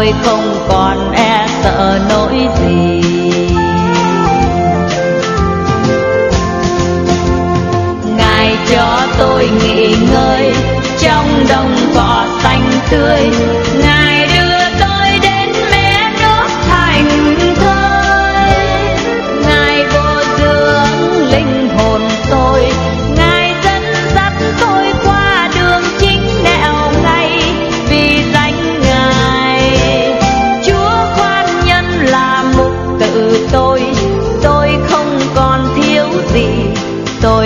tôi không còn e sợ nỗi gì. Ngài cho tôi nghỉ ngơi trong đồng cỏ xanh tươi.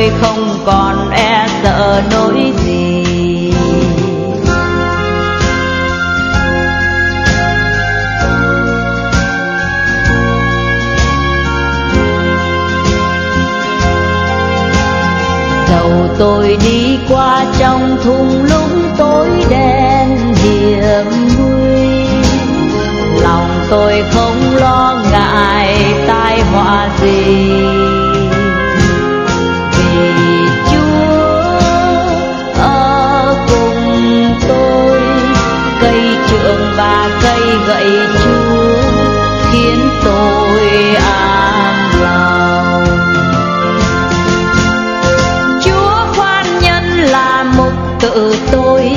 Tôi không còn e sợ nỗi gì. Dầu tôi đi qua trong thung lũng tối đen hiểm nguy. Lòng tôi không lo ngại tai họa gì. Tự tôi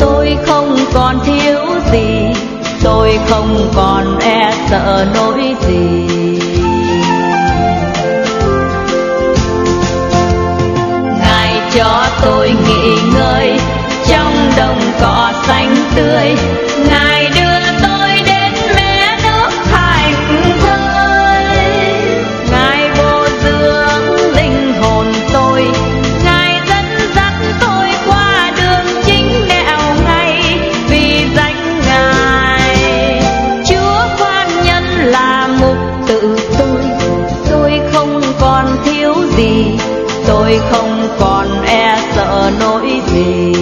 tôi không còn thiếu gì. Tôi không còn e sợ nỗi gì. Ngài cho tôi nghỉ ngơi, trong đồng cỏ xanh tươi. Ngài tôi không còn e sợ nỗi gì.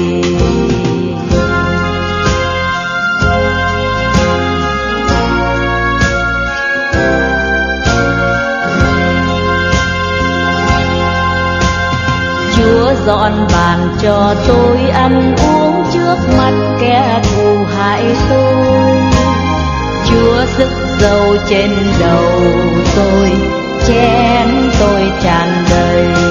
Chúa dọn bàn cho tôi ăn uống trước mặt kẻ thù hại tôi Chúa sức dầu trên đầu tôi, chén tôi tràn đầy.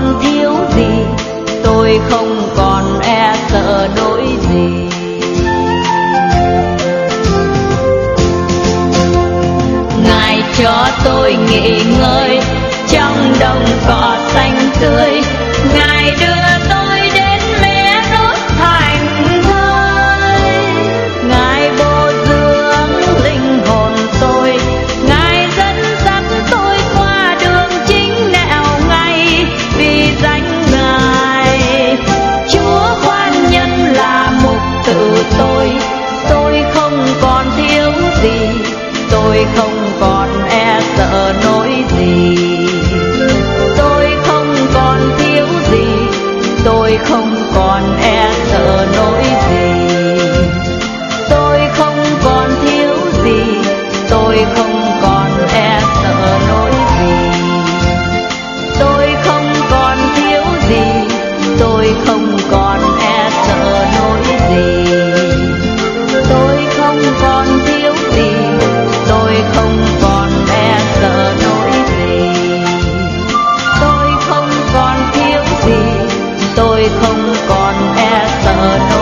Còn thiếu gì, tôi không còn e sợ nỗi gì. Ngài cho tôi nghỉ ngơi, trong đồng cỏ xanh tươi. Ngài đưa tôi tôi không còn e sợ nỗi gì. Tôi không còn thiếu gì, tôi không còn không còn e sợ đâu